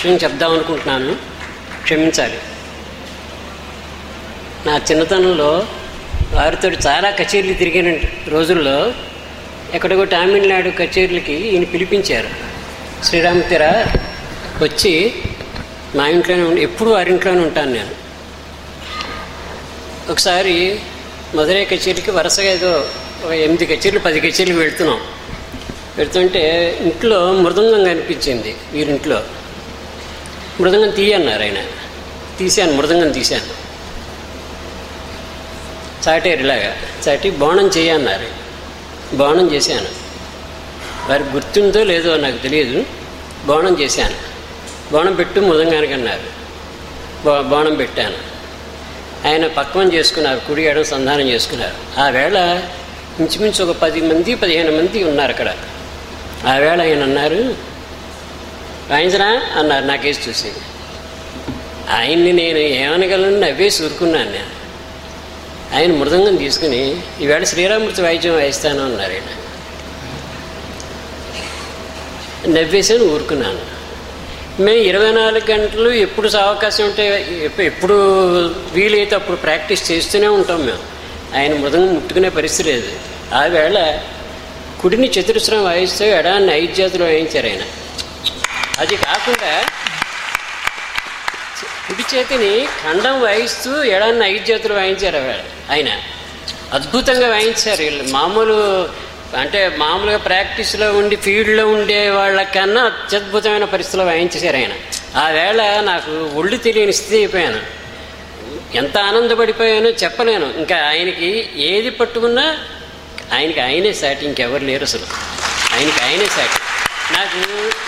విషయం చెప్దాం అనుకుంటున్నాను. క్షమించాలి. నా చిన్నతనంలో వారితో చాలా కచేరీలు తిరిగిన రోజుల్లో ఎక్కడికో తమిళనాడు కచేరీలకి ఈయన పిలిపించారు. శ్రీరామతీర వచ్చి మా ఇంట్లోనే ఉండి ఎప్పుడు వారింట్లోనే ఉంటాను నేను. ఒకసారి మధురై కచేరీకి వరుసగా ఏదో ఒక ఎనిమిది కచేరీలు పది కచేరీలు వెళ్తున్నాం. వెళ్తుంటే ఇంట్లో మృదంగం కనిపించింది వీరింట్లో. మృదంగం తీయన్నారు ఆయన. తీశాను మృదంగం తీశాను. చాటారు ఇలాగా చాటి బోనం చేయన్నారు. బోనం చేశాను. వారికి గుర్తుందో లేదో నాకు తెలియదు. బోనం చేశాను. బోనం పెట్టు మృదంగానికి అన్నారు. బో బోనం పెట్టాను. ఆయన పక్వం చేసుకున్నారు కుడి ఎడం సంధానం చేసుకున్నారు. ఆ వేళ ఇంచుమించు ఒక పది మంది పదిహేను మంది ఉన్నారు అక్కడ. ఆ వేళ ఆయన అన్నారు వాయించరా అన్నారు నాకేసి చూసి. ఆయన్ని నేను ఏమనగలను నవ్వేసి ఊరుకున్నాను నేను. ఆయన మృదంగం తీసుకుని ఈవేళ శ్రీరామృతి వాయిద్యం వాయిస్తాను అన్నారు ఆయన నవ్వేసాను ఊరుకున్నాను. మేము ఇరవై నాలుగు గంటలు ఎప్పుడు అవకాశం ఉంటే ఎప్పుడు వీలైతే అప్పుడు ప్రాక్టీస్ చేస్తూనే ఉంటాం మేము. ఆయన మృదంగం ముట్టుకునే పరిస్థితి లేదు. ఆ వేళ కుడిని చతురస్రం వాయిస్తే ఎడాన్ని ఐదు జాతులు వాయించారు ఆయన. అది కాకుండా కుడి చేతిని ఖండం వాయిస్తూ ఎడాన్ని ఐదు చేతులు వాయించారు ఆయన. అద్భుతంగా వాయించారు. వీళ్ళు మామూలు అంటే మామూలుగా ప్రాక్టీస్లో ఉండి ఫీల్డ్లో ఉండే వాళ్ళకన్నా అత్యద్భుతమైన పరిస్థితిలో వాయించేశారు ఆయన. ఆ వేళ నాకు ఒళ్ళు తెలియని స్థితి అయిపోయాను. ఎంత ఆనందపడిపోయానో చెప్పలేను. ఇంకా ఆయనకి ఏది పట్టుకున్నా ఆయనకి ఆయనే సాటి. ఇంకెవరు లేరు అసలు. ఆయనకి ఆయనే సాటి. నాకు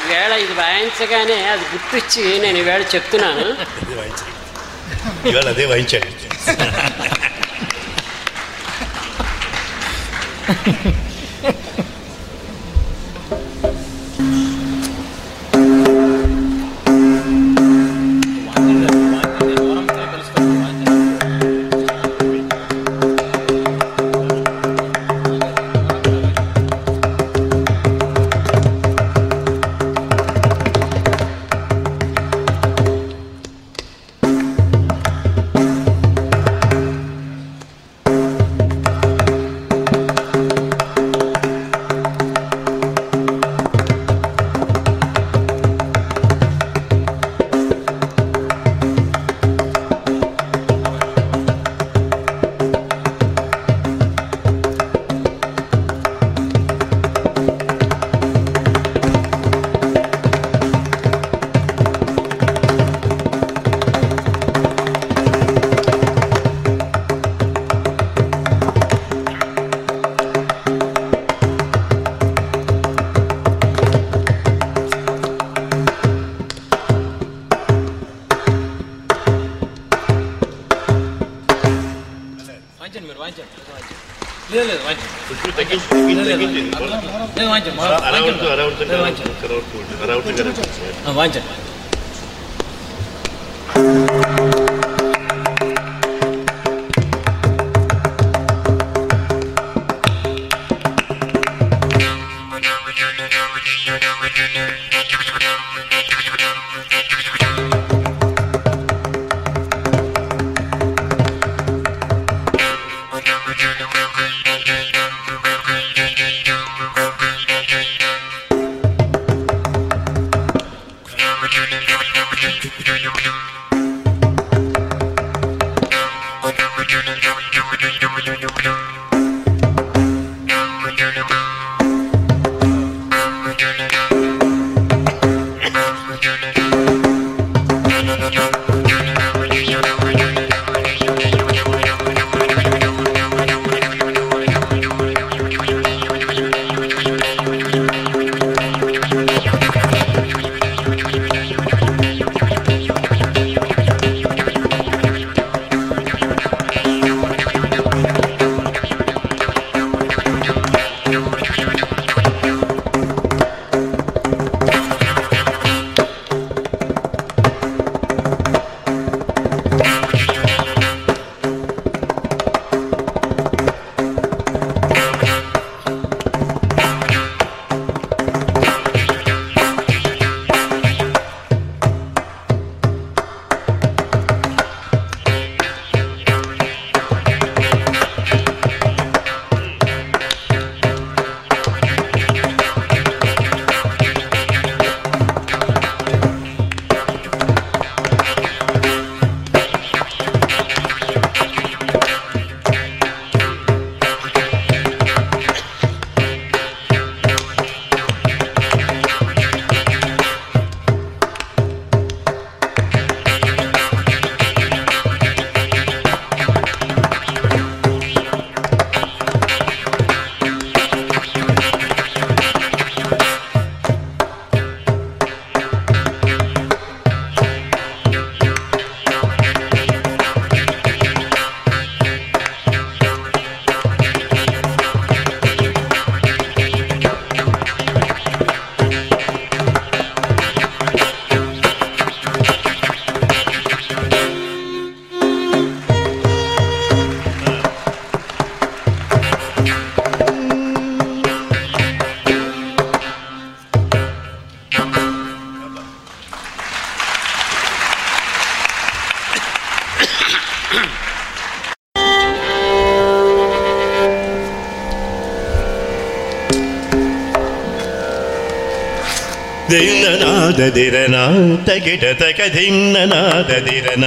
వేళ ఇది వాయించగానే అది గుర్తొచ్చి నేను ఈవేళ చెప్తున్నాను. ఇవాళ అదే వాయించాడు. వాయించండి మీరు వాయించండి లేదు లేదు వాయించండి కొంచెం తగ్గించి తగ్గించి తగ్గించి లేదు వాయించండి అరవడుతు అరవడుతు లేదు, వాయించండి ததிரன தகிட தக தின்னன ததிரன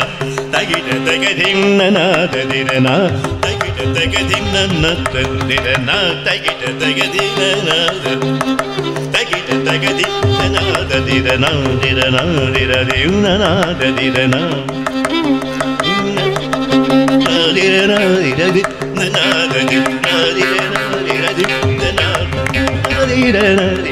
தகிட தக தின்னன ததிரன தகிட தக தின்னன ததிரன தகிட தக தின்னன தகிட தக தின்னன ததிரன திரன திரதியுனன ததிரன திரன திரதி நன ததிரன திரதி நன திரன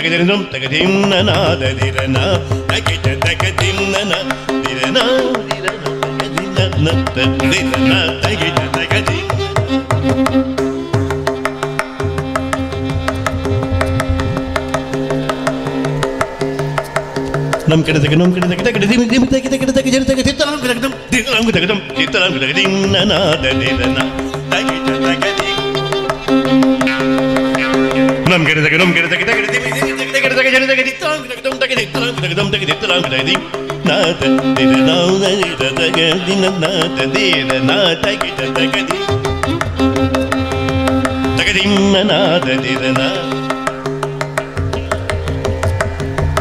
தகதிருந்தும் தகதிம் நநாத திரன தகித தகதிம் நன திரன திரன தகித தகதி நம் கிடதகனும் கிடதகிட கிடதிம் திம் தகித கிடதகிட கிடதகிடம் திரனம் கிடகிடம் திரனம் கிடகிடம் திரனம் கிடகிடம் நநாத திரன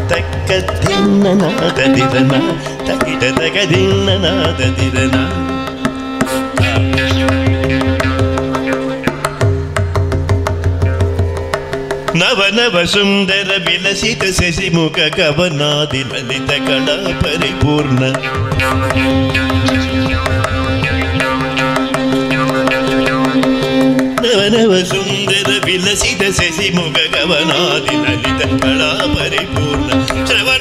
Takadinna na da didana, takida takadinna na da didana. വനവസുന്ദര വിലസിത ശശിമുഖ കവനാദി ലളിത കടാപരിപൂർണ വനവസുന്ദര വിലസിത ശശിമുഖ കവനാദി ലളിത കലാപരിപൂർണ ശ്രവണ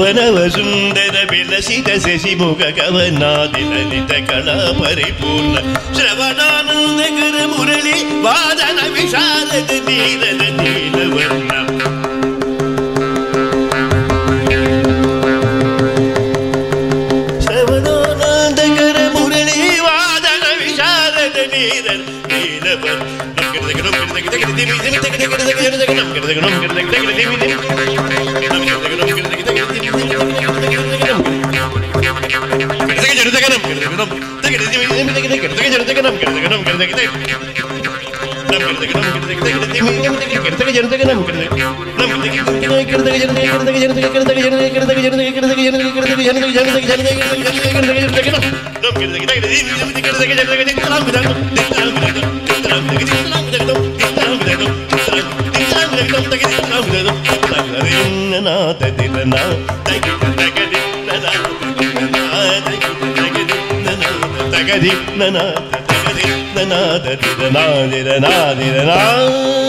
నవ నవ సుందర విలసిత శశిముఖ గవనాది లలిత కళా పరిపూర్ణ శ్రవణానందకర మురళి వాదన విశారద నీరద నీలవర్ణ శ్రవణానందకర మురళి వాదన విశారద నీరద నీలవర్ణ na na Na, na na, na, na na, na da na.